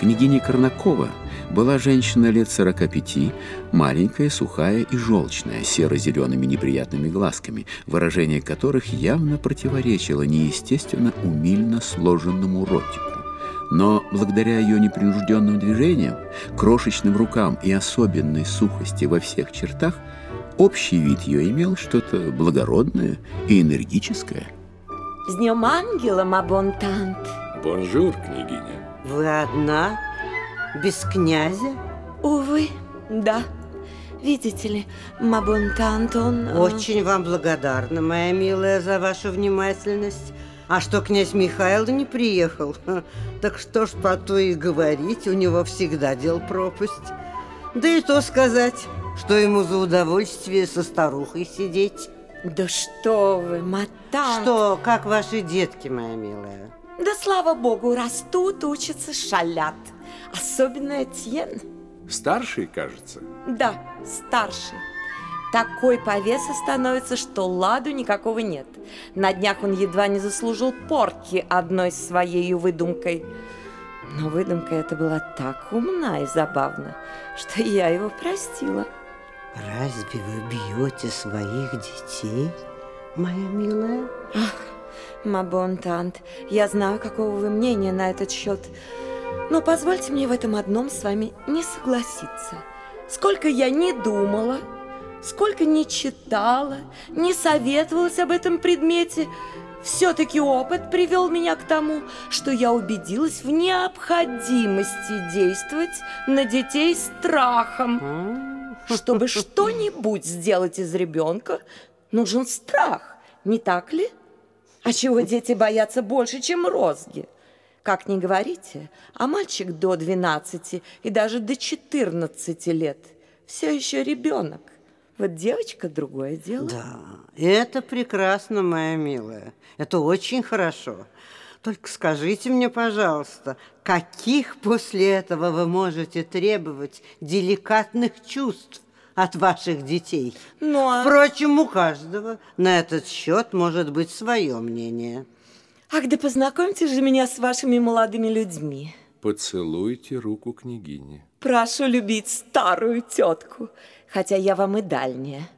Княгиня Корнакова была женщина лет 45, маленькая, сухая и желчная, серо-зелеными неприятными глазками, выражение которых явно противоречило неестественно умильно сложенному ротику. Но благодаря ее непринужденным движениям, крошечным рукам и особенной сухости во всех чертах, общий вид ее имел что-то благородное и энергическое. С днем ангела, ma bonne tante! Bonjour, княгиня. Вы одна? Без князя? Увы, да. Видите ли, ma bonne tante, он... э, Очень вам благодарна, моя милая, за вашу внимательность. А что князь Михаил не приехал? Ха, Так что ж про то и говорить, у него всегда дел пропасть. Да и то сказать, что ему за удовольствие со старухой сидеть. Да что вы, матант! Что, как ваши детки, моя милая? Да слава богу, растут, учатся, шалят. Особенно Этьен. Старший, кажется. Да, старший. Такой повеса становится, что ладу никакого нет. На днях он едва не заслужил порки одной своей выдумкой. Но выдумка эта была так умна и забавна, что я его простила. Разве вы бьете своих детей, моя милая? Мабонтант, я знаю, какого вы мнения на этот счет. Но позвольте мне в этом одном с вами не согласиться. Сколько я не думала, сколько не читала, не советовалась об этом предмете, все-таки опыт привел меня к тому, что я убедилась в необходимости действовать на детей страхом. Чтобы что-нибудь сделать из ребенка, нужен страх, не так ли? А чего дети боятся больше, чем розги? Как ни говорите, а мальчик до 12 и даже до 14 лет все еще ребенок. Вот девочка другое дело. Да, это прекрасно, моя милая. Это очень хорошо. Только скажите мне, пожалуйста, каких после этого вы можете требовать деликатных чувств от ваших детей? Ну, а- Впрочем, у каждого на этот счет может быть свое мнение. Ах, да познакомьте же меня с вашими молодыми людьми. Поцелуйте руку княгини. Прошу любить старую тетку, хотя я вам и дальняя.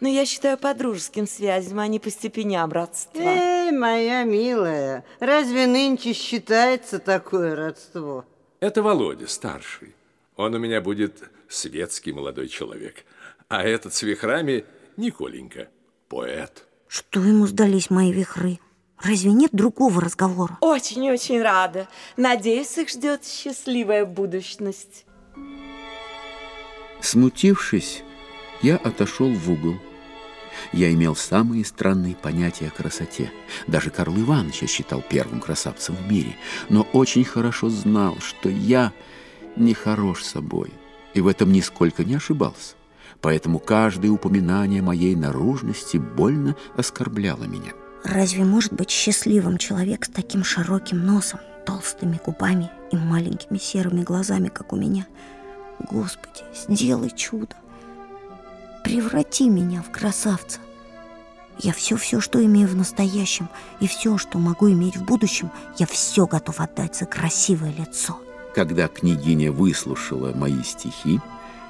Но я считаю по дружеским связям, а не по степеням родства. Эй, моя милая, разве нынче считается такое родство? Это Володя, старший. Он у меня будет светский молодой человек. А этот с вихрами Николенька, поэт. Что ему сдались мои вихры? Разве нет другого разговора? Очень-очень рада. Надеюсь, их ждет счастливая будущность. Смутившись, я отошел в угол. Я имел самые странные понятия о красоте. Даже Карл Иванович я считал первым красавцем в мире, но очень хорошо знал, что я не хорош собой, и в этом нисколько не ошибался. Поэтому каждое упоминание моей наружности больно оскорбляло меня. Разве может быть счастливым человек с таким широким носом, толстыми губами и маленькими серыми глазами, как у меня? Господи, сделай чудо. Преврати меня в красавца. Я все-все, что имею в настоящем, и все, что могу иметь в будущем, я все готов отдать за красивое лицо. Когда княгиня выслушала мои стихи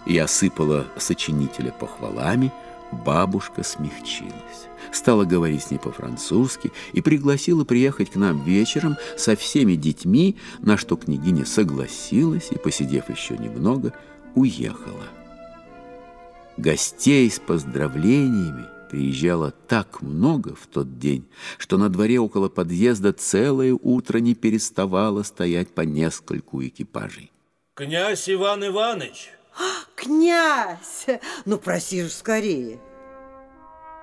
и осыпала сочинителя похвалами, бабушка смягчилась. Стала говорить с ней по-французски и пригласила приехать к нам вечером со всеми детьми, на что княгиня согласилась и, посидев еще немного, уехала. Гостей с поздравлениями приезжало так много в тот день, что на дворе около подъезда целое утро не переставало стоять по нескольку экипажей. Князь Иван Иванович, Князь! Ну, проси же скорее.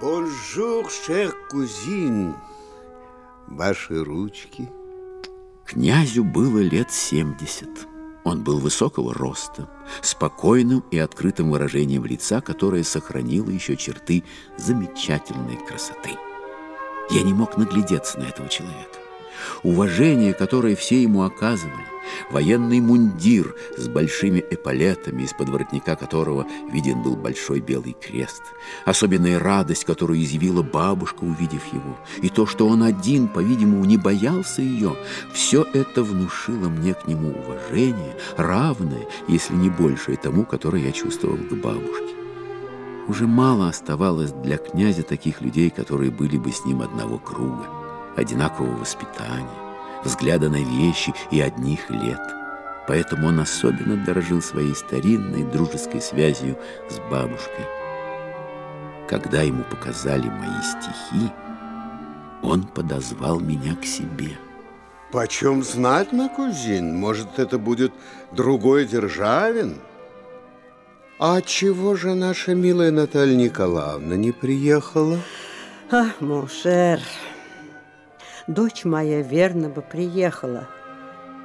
Bonjour, chère cousine. Ваши ручки. Князю было лет 70. Он был высокого роста, спокойным и открытым выражением лица, которое сохранило еще черты замечательной красоты. Я не мог наглядеться на этого человека. Уважение, которое все ему оказывали, военный мундир с большими эполетами, из-под воротника которого виден был большой белый крест, особенная радость, которую изъявила бабушка, увидев его, и то, что он один, по-видимому, не боялся ее, все это внушило мне к нему уважение, равное, если не большее тому, которое я чувствовал к бабушке. Уже мало оставалось для князя таких людей, которые были бы с ним одного круга, одинакового воспитания, взгляда на вещи и одних лет. Поэтому он особенно дорожил своей старинной дружеской связью с бабушкой. Когда ему показали мои стихи, он подозвал меня к себе. Почем знать, мой кузин? Может, это будет другой Державин? А чего же наша милая Наталья Николаевна не приехала? А, Мушер, дочь моя верно бы приехала,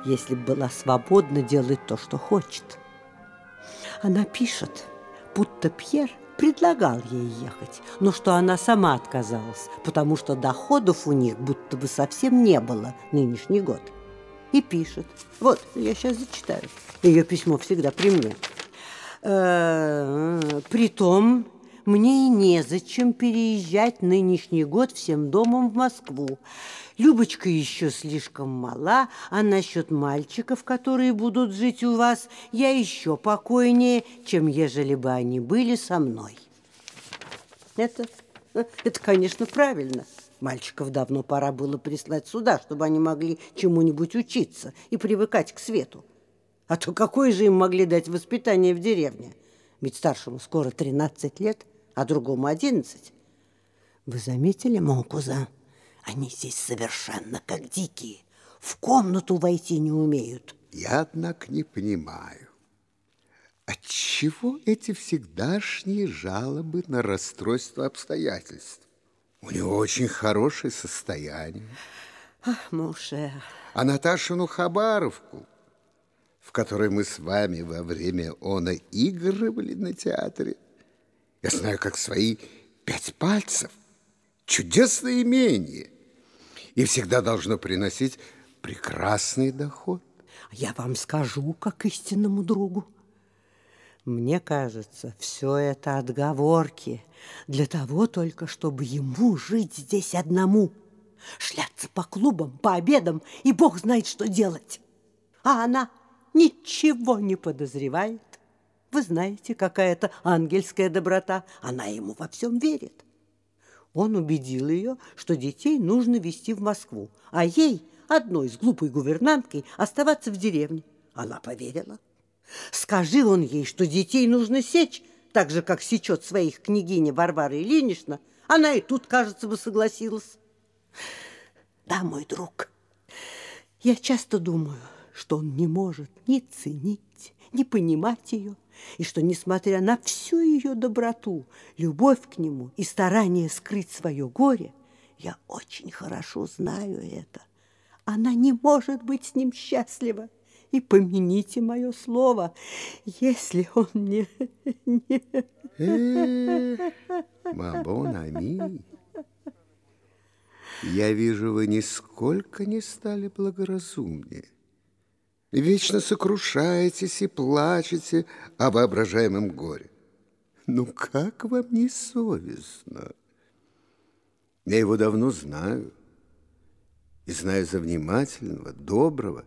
если бы была свободна делать то, что хочет. Она пишет, будто Пьер предлагал ей ехать, но что она сама отказалась, потому что доходов у них будто бы совсем не было нынешний год. И пишет. Вот, я сейчас зачитаю. Ее письмо всегда при мне. Э, Притом, мне и незачем переезжать нынешний год всем домом в Москву. Любочка еще слишком мала, а насчет мальчиков, которые будут жить у вас, я еще покойнее, чем ежели бы они были со мной. Это, это, конечно, правильно. Мальчиков давно пора было прислать сюда, чтобы они могли чему-нибудь учиться и привыкать к свету. А то какое же им могли дать воспитание в деревне? Ведь старшему скоро 13 лет, а другому 11. Вы заметили, Монкуза? Они здесь совершенно как дикие. В комнату войти не умеют. Я, однако, не понимаю, отчего эти всегдашние жалобы на расстройство обстоятельств? У него очень хорошее состояние. Ах, Муше. А Наташину Хабаровку, в которой мы с вами во время она игрывали на театре, я знаю, как свои пять пальцев. Чудесное имение. И всегда должно приносить прекрасный доход. Я вам скажу, как истинному другу. Мне кажется, все это отговорки для того только, чтобы ему жить здесь одному, шляться по клубам, по обедам и бог знает, что делать. А она ничего не подозревает. Вы знаете, какая это ангельская доброта. Она ему во всем верит. Он убедил ее, что детей нужно везти в Москву, а ей, одной с глупой гувернанткой, оставаться в деревне. Она поверила. Скажи он ей, что детей нужно сечь, так же, как сечет своих княгиня Варвара Ильинична, она и тут, кажется бы, согласилась. Да, мой друг, я часто думаю, что он не может ни ценить, ни понимать ее, и что, несмотря на всю ее доброту, любовь к нему и старание скрыть свое горе, я очень хорошо знаю это. Она не может быть с ним счастлива. И помяните мое слово, если он не... не... Мабон Ами, я вижу, вы нисколько не стали благоразумнее. Вечно сокрушаетесь и плачете о воображаемом горе. Ну, как вам не совестно? Я его давно знаю. И знаю за внимательного, доброго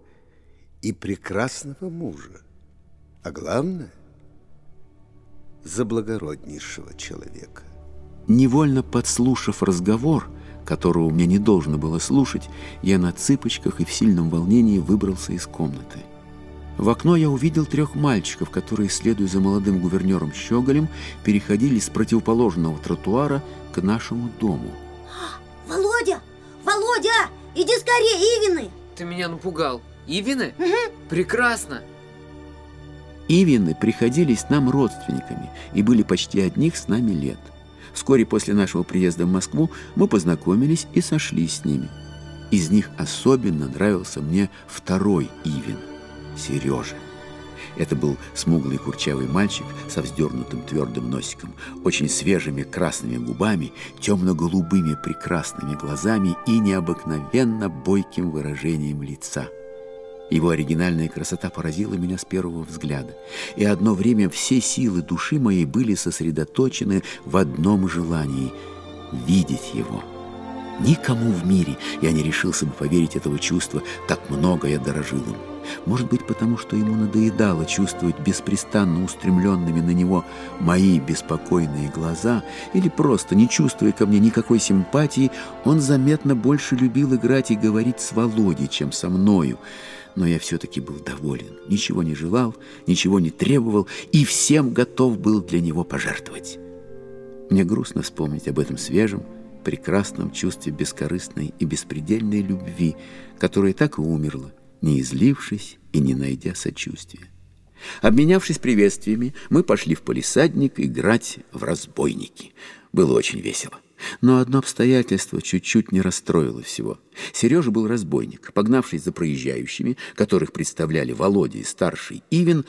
и прекрасного мужа. А главное, за благороднейшего человека. Невольно подслушав разговор, которого мне не должно было слушать, я на цыпочках и в сильном волнении выбрался из комнаты. В окно я увидел трех мальчиков, которые, следуя за молодым гувернером Щеголем, переходили с противоположного тротуара к нашему дому. Володя! Володя! Иди скорее, Ивины! Ты меня напугал. Ивины? Прекрасно. Ивины приходились нам родственниками и были почти одних с нами лет. Вскоре после нашего приезда в Москву мы познакомились и сошлись с ними. Из них особенно нравился мне второй Ивин – Сережа. Это был смуглый курчавый мальчик со вздернутым твердым носиком, очень свежими красными губами, темно-голубыми прекрасными глазами и необыкновенно бойким выражением лица. Его оригинальная красота поразила меня с первого взгляда, и одно время все силы души моей были сосредоточены в одном желании — видеть его. Никому в мире я не решился бы поверить этого чувства, так много я дорожил им. Может быть, потому что ему надоедало чувствовать беспрестанно устремленными на него мои беспокойные глаза, или просто, не чувствуя ко мне никакой симпатии, он заметно больше любил играть и говорить с Володей, чем со мною. Но я все-таки был доволен, ничего не желал, ничего не требовал и всем готов был для него пожертвовать. Мне грустно вспомнить об этом свежем, прекрасном чувстве бескорыстной и беспредельной любви, которая так и умерла, не излившись и не найдя сочувствия. Обменявшись приветствиями, мы пошли в полисадник играть в разбойники. Было очень весело. Но одно обстоятельство чуть-чуть не расстроило всего. Сережа был разбойник. Погнавшись за проезжающими, которых представляли Володя и старший Ивин,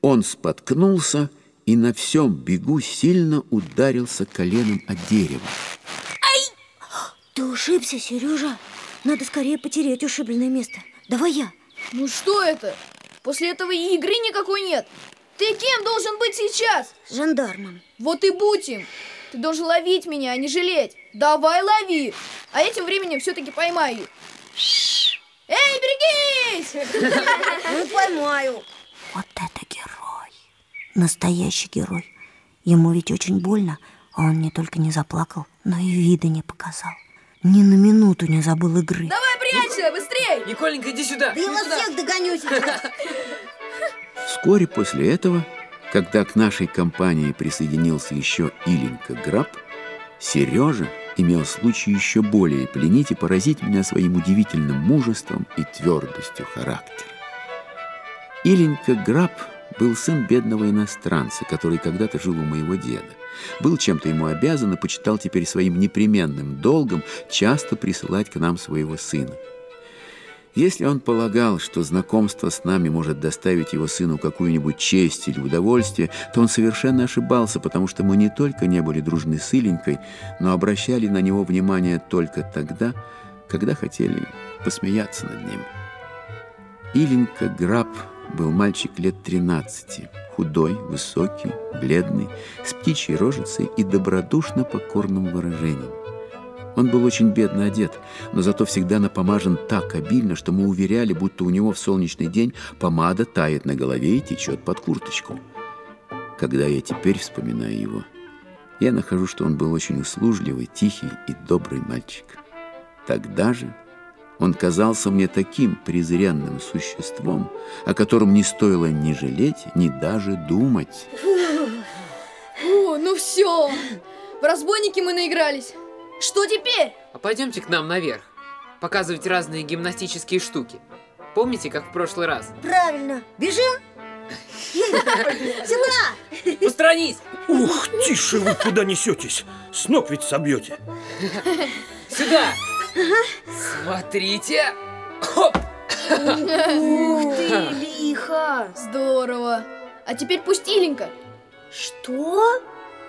он споткнулся и на всем бегу сильно ударился коленом о дерево. Ты ушибся, Сережа. Надо скорее потереть ушибленное место. Давай я. Ну что это? После этого и игры никакой нет. Ты кем должен быть сейчас? Жандармом. Вот и будь им. Ты должен ловить меня, а не жалеть. Давай лови. А этим временем все-таки поймай их. Эй, берегись! Ну, поймаю. Вот это герой. Настоящий герой. Ему ведь очень больно, а он не только не заплакал, но и вида не показал. Ни на минуту не забыл игры. Давай прячься, быстрей! Николенька, иди сюда! Да я вас всех догоню сейчас. Вскоре после этого, когда к нашей компании присоединился еще Иленька Граб, Сережа имел случай еще более пленить и поразить меня своим удивительным мужеством и твердостью характера. Иленька Граб был сын бедного иностранца, который когда-то жил у моего деда. Был чем-то ему обязан и почитал теперь своим непременным долгом часто присылать к нам своего сына. Если он полагал, что знакомство с нами может доставить его сыну какую-нибудь честь или удовольствие, то он совершенно ошибался, потому что мы не только не были дружны с Иленькой, но обращали на него внимание только тогда, когда хотели посмеяться над ним. Иленька Граб был мальчик лет 13, худой, высокий, бледный, с птичьей рожицей и добродушно покорным выражением. Он был очень бедно одет, но зато всегда напомажен так обильно, что мы уверяли, будто у него в солнечный день помада тает на голове и течет под курточку. Когда я теперь вспоминаю его, я нахожу, что он был очень услужливый, тихий и добрый мальчик. Тогда же он казался мне таким презренным существом, о котором не стоило ни жалеть, ни даже думать. Фу, ну все! В разбойники мы наигрались. Что теперь? А пойдемте к нам наверх. Показывать разные гимнастические штуки. Помните, как в прошлый раз? Правильно. Бежим? Сюда! Устранись! Ух, тише вы куда несетесь? С ног ведь собьете. Сюда! Смотрите! Хоп! Ух ты, лихо! Здорово! А теперь пусть Иленька. Что?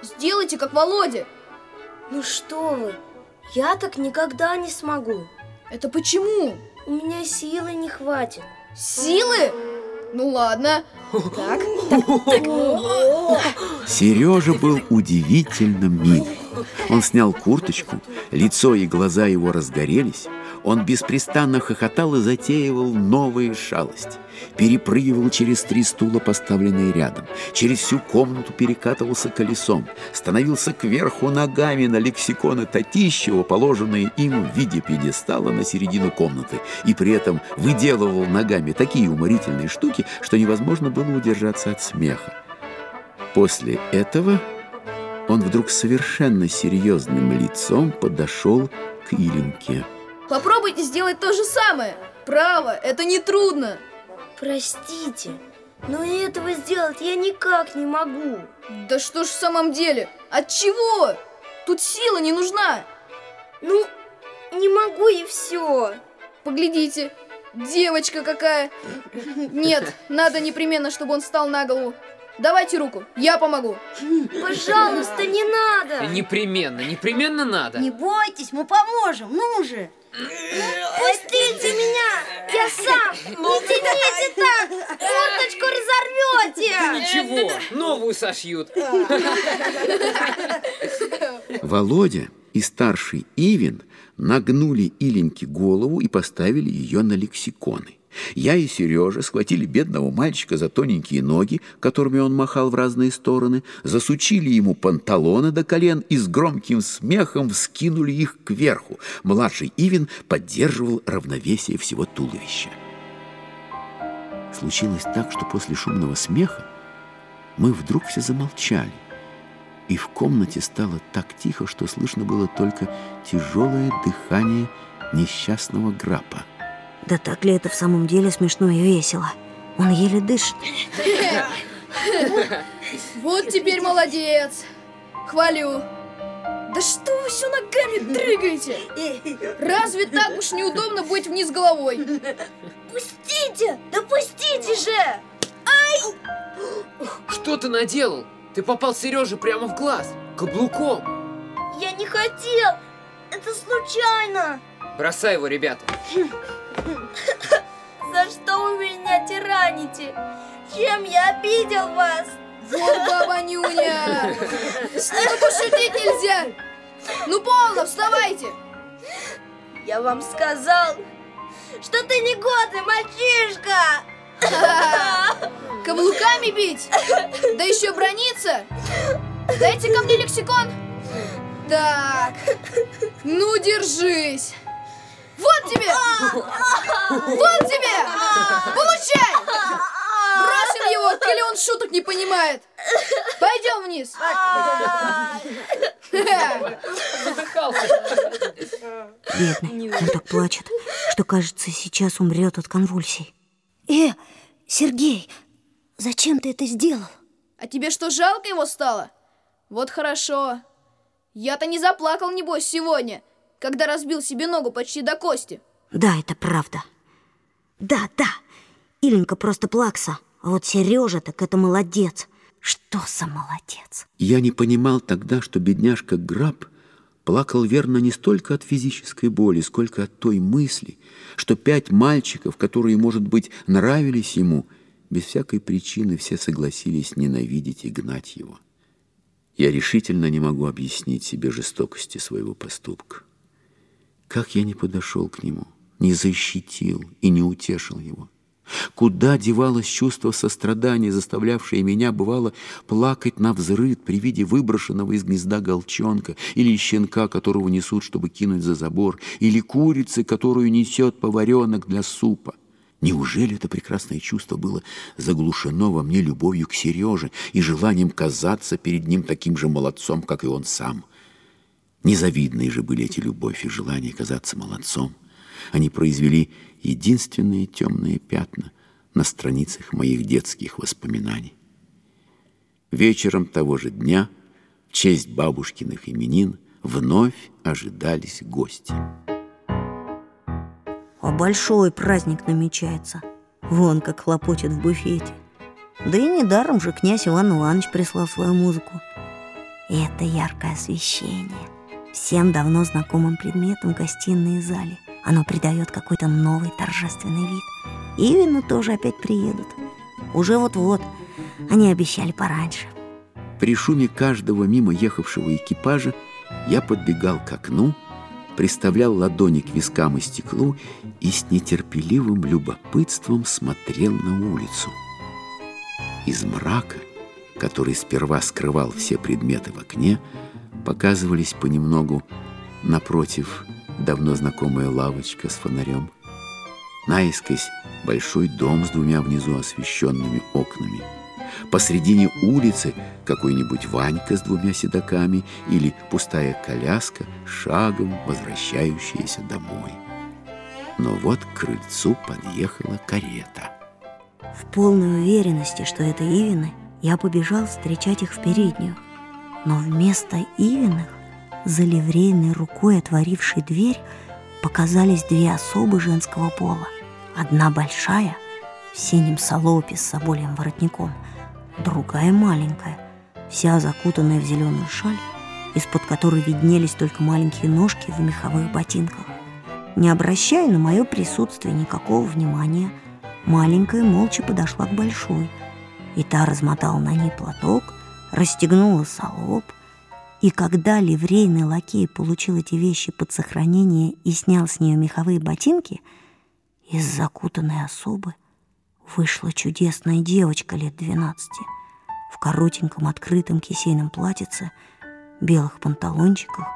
Сделайте, как Володя. Ну что вы, я так никогда не смогу. Это почему? У меня силы не хватит. Силы? Ну ладно. Так. Сережа был удивительно мил. Он снял курточку, лицо и глаза его разгорелись. Он беспрестанно хохотал и затеивал новые шалости. Перепрыгивал через три стула, поставленные рядом. Через всю комнату перекатывался колесом. Становился кверху ногами на лексиконы Татищева, положенные им в виде пьедестала на середину комнаты. И при этом выделывал ногами такие уморительные штуки, что невозможно было удержаться от смеха. После этого он вдруг совершенно серьезным лицом подошел к Иленьке. Попробуйте сделать то же самое. Право, это не трудно. Простите, но этого сделать я никак не могу. Да что ж в самом деле? От чего? Тут сила не нужна. Ну, не могу и все. Поглядите, девочка какая. Нет, надо непременно, чтобы он встал на голову. Давайте руку, я помогу. Пожалуйста, не надо. Непременно, непременно надо. Не бойтесь, мы поможем, ну же. Пустите меня! Я сам! Не тяните так! Курточку разорвете! Ничего, новую сошьют. Володя и старший Ивин нагнули Иленьке голову и поставили ее на лексиконы. Я и Сережа схватили бедного мальчика за тоненькие ноги, которыми он махал в разные стороны, засучили ему панталоны до колен и с громким смехом вскинули их кверху. Младший Ивин поддерживал равновесие всего туловища. Случилось так, что после шумного смеха мы вдруг все замолчали, и в комнате стало так тихо, что слышно было только тяжелое дыхание несчастного грапа. Да так ли это в самом деле смешно и весело? Он еле дышит. Вот теперь молодец. Хвалю. Да что вы все ногами дрыгаете? Разве так уж неудобно быть вниз головой? Пустите! Да пустите же! Что ты наделал? Ты попал Сереже прямо в глаз, каблуком. Я не хотел! Это случайно! Бросай его, ребята. За что вы меня тираните? Чем я обидел вас? Вот баба Нюня! Ним пошутить нельзя! Ну полно, вставайте! Я вам сказал, что ты негодный мальчишка! Каблуками бить? Да еще брониться? Дайте ко мне лексикон. Так, ну держись. Вот тебе! Вот тебе! Получай! Бросим его, коли он шуток не понимает. Пойдем вниз. Бедный, он так плачет, что, кажется, сейчас умрет от конвульсий. Э, Сергей, зачем ты это сделал? А тебе что, жалко его стало? Вот хорошо. Я-то не заплакал, небось, сегодня, когда разбил себе ногу почти до кости. Да, это правда. Да, да, Иленька просто плакса, а вот Сережа так это молодец. Что за молодец? Я не понимал тогда, что бедняжка Граб плакал верно не столько от физической боли, сколько от той мысли, что пять мальчиков, которые, может быть, нравились ему, без всякой причины все согласились ненавидеть и гнать его. Я решительно не могу объяснить себе жестокости своего поступка. Как я не подошел к нему, не защитил и не утешил его. Куда девалось чувство сострадания, заставлявшее меня, бывало, плакать на взрыд при виде выброшенного из гнезда голчонка, или щенка, которого несут, чтобы кинуть за забор, или курицы, которую несет поваренок для супа. Неужели это прекрасное чувство было заглушено во мне любовью к Сереже и желанием казаться перед ним таким же молодцом, как и он сам? Незавидные же были эти любовь и желание казаться молодцом. Они произвели единственные темные пятна на страницах моих детских воспоминаний. Вечером того же дня, в честь бабушкиных именин, вновь ожидались гости. А большой праздник намечается. Вон как хлопочет в буфете. Да и недаром же князь Иван Иванович прислал свою музыку. И это яркое освещение. Всем давно знакомым предметом гостиной и зале. Оно придает какой-то новый торжественный вид. И вину тоже опять приедут. Уже вот-вот. Они обещали пораньше. При шуме каждого мимо ехавшего экипажа я подбегал к окну, приставлял ладони к вискам и стеклу и с нетерпеливым любопытством смотрел на улицу. Из мрака, который сперва скрывал все предметы в окне, показывались понемногу напротив давно знакомая лавочка с фонарем, наискось большой дом с двумя внизу освещенными окнами, посредине улицы какой-нибудь Ванька с двумя седаками или пустая коляска, шагом возвращающаяся домой. Но вот к крыльцу подъехала карета. В полной уверенности, что это Ивины, я побежал встречать их в переднюю. Но вместо Ивиных, за ливрейной рукой отворившей дверь, показались две особы женского пола. Одна большая, в синем салопе с собольем воротником, другая маленькая, вся закутанная в зеленую шаль, из-под которой виднелись только маленькие ножки в меховых ботинках. Не обращая на мое присутствие никакого внимания, маленькая молча подошла к большой, и та размотала на ней платок, расстегнула салоп, и когда ливрейный лакей получил эти вещи под сохранение и снял с нее меховые ботинки, из закутанной особы вышла чудесная девочка лет двенадцати в коротеньком открытом кисейном платьице, белых панталончиках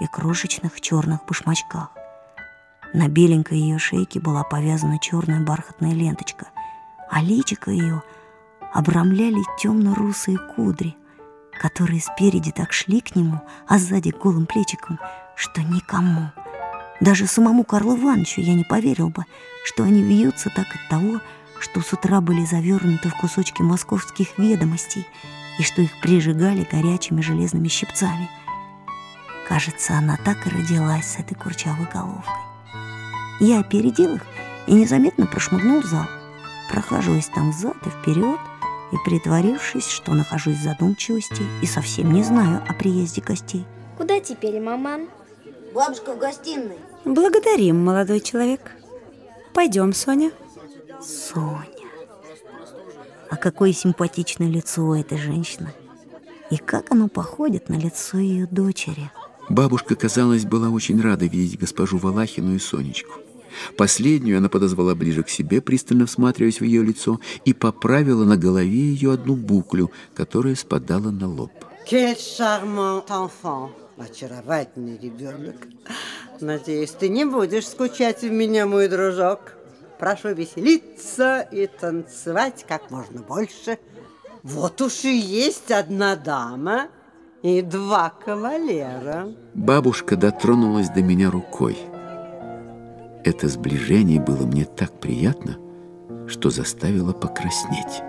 и крошечных черных башмачках. На беленькой ее шейке была повязана черная бархатная ленточка, а личико ее обрамляли темно-русые кудри, которые спереди так шли к нему, а сзади голым плечиком, что никому, даже самому Карлу Ивановичу я не поверил бы, что они вьются так от того, что с утра были завернуты в кусочки московских ведомостей и что их прижигали горячими железными щипцами. Кажется, она так и родилась с этой курчавой головкой. Я опередил их и незаметно прошмыгнул в зал, прохаживаясь там взад и вперед и притворившись, что нахожусь в задумчивости и совсем не знаю о приезде гостей. Куда теперь, маман? Бабушка в гостиной. Благодарим, молодой человек. Пойдем, Соня. Соня. А какое симпатичное лицо у этой женщины. И как оно походит на лицо ее дочери. Бабушка, казалось, была очень рада видеть госпожу Валахину и Сонечку. Последнюю она подозвала ближе к себе, пристально всматриваясь в ее лицо, и поправила на голове ее одну буклю, которая спадала на лоб. Quel charmant enfant. Очаровательный ребенок. Надеюсь, ты не будешь скучать в меня, мой дружок. Прошу веселиться и танцевать как можно больше. Вот уж и есть одна дама и два кавалера. Бабушка дотронулась до меня рукой. Это сближение было мне так приятно, что заставило покраснеть.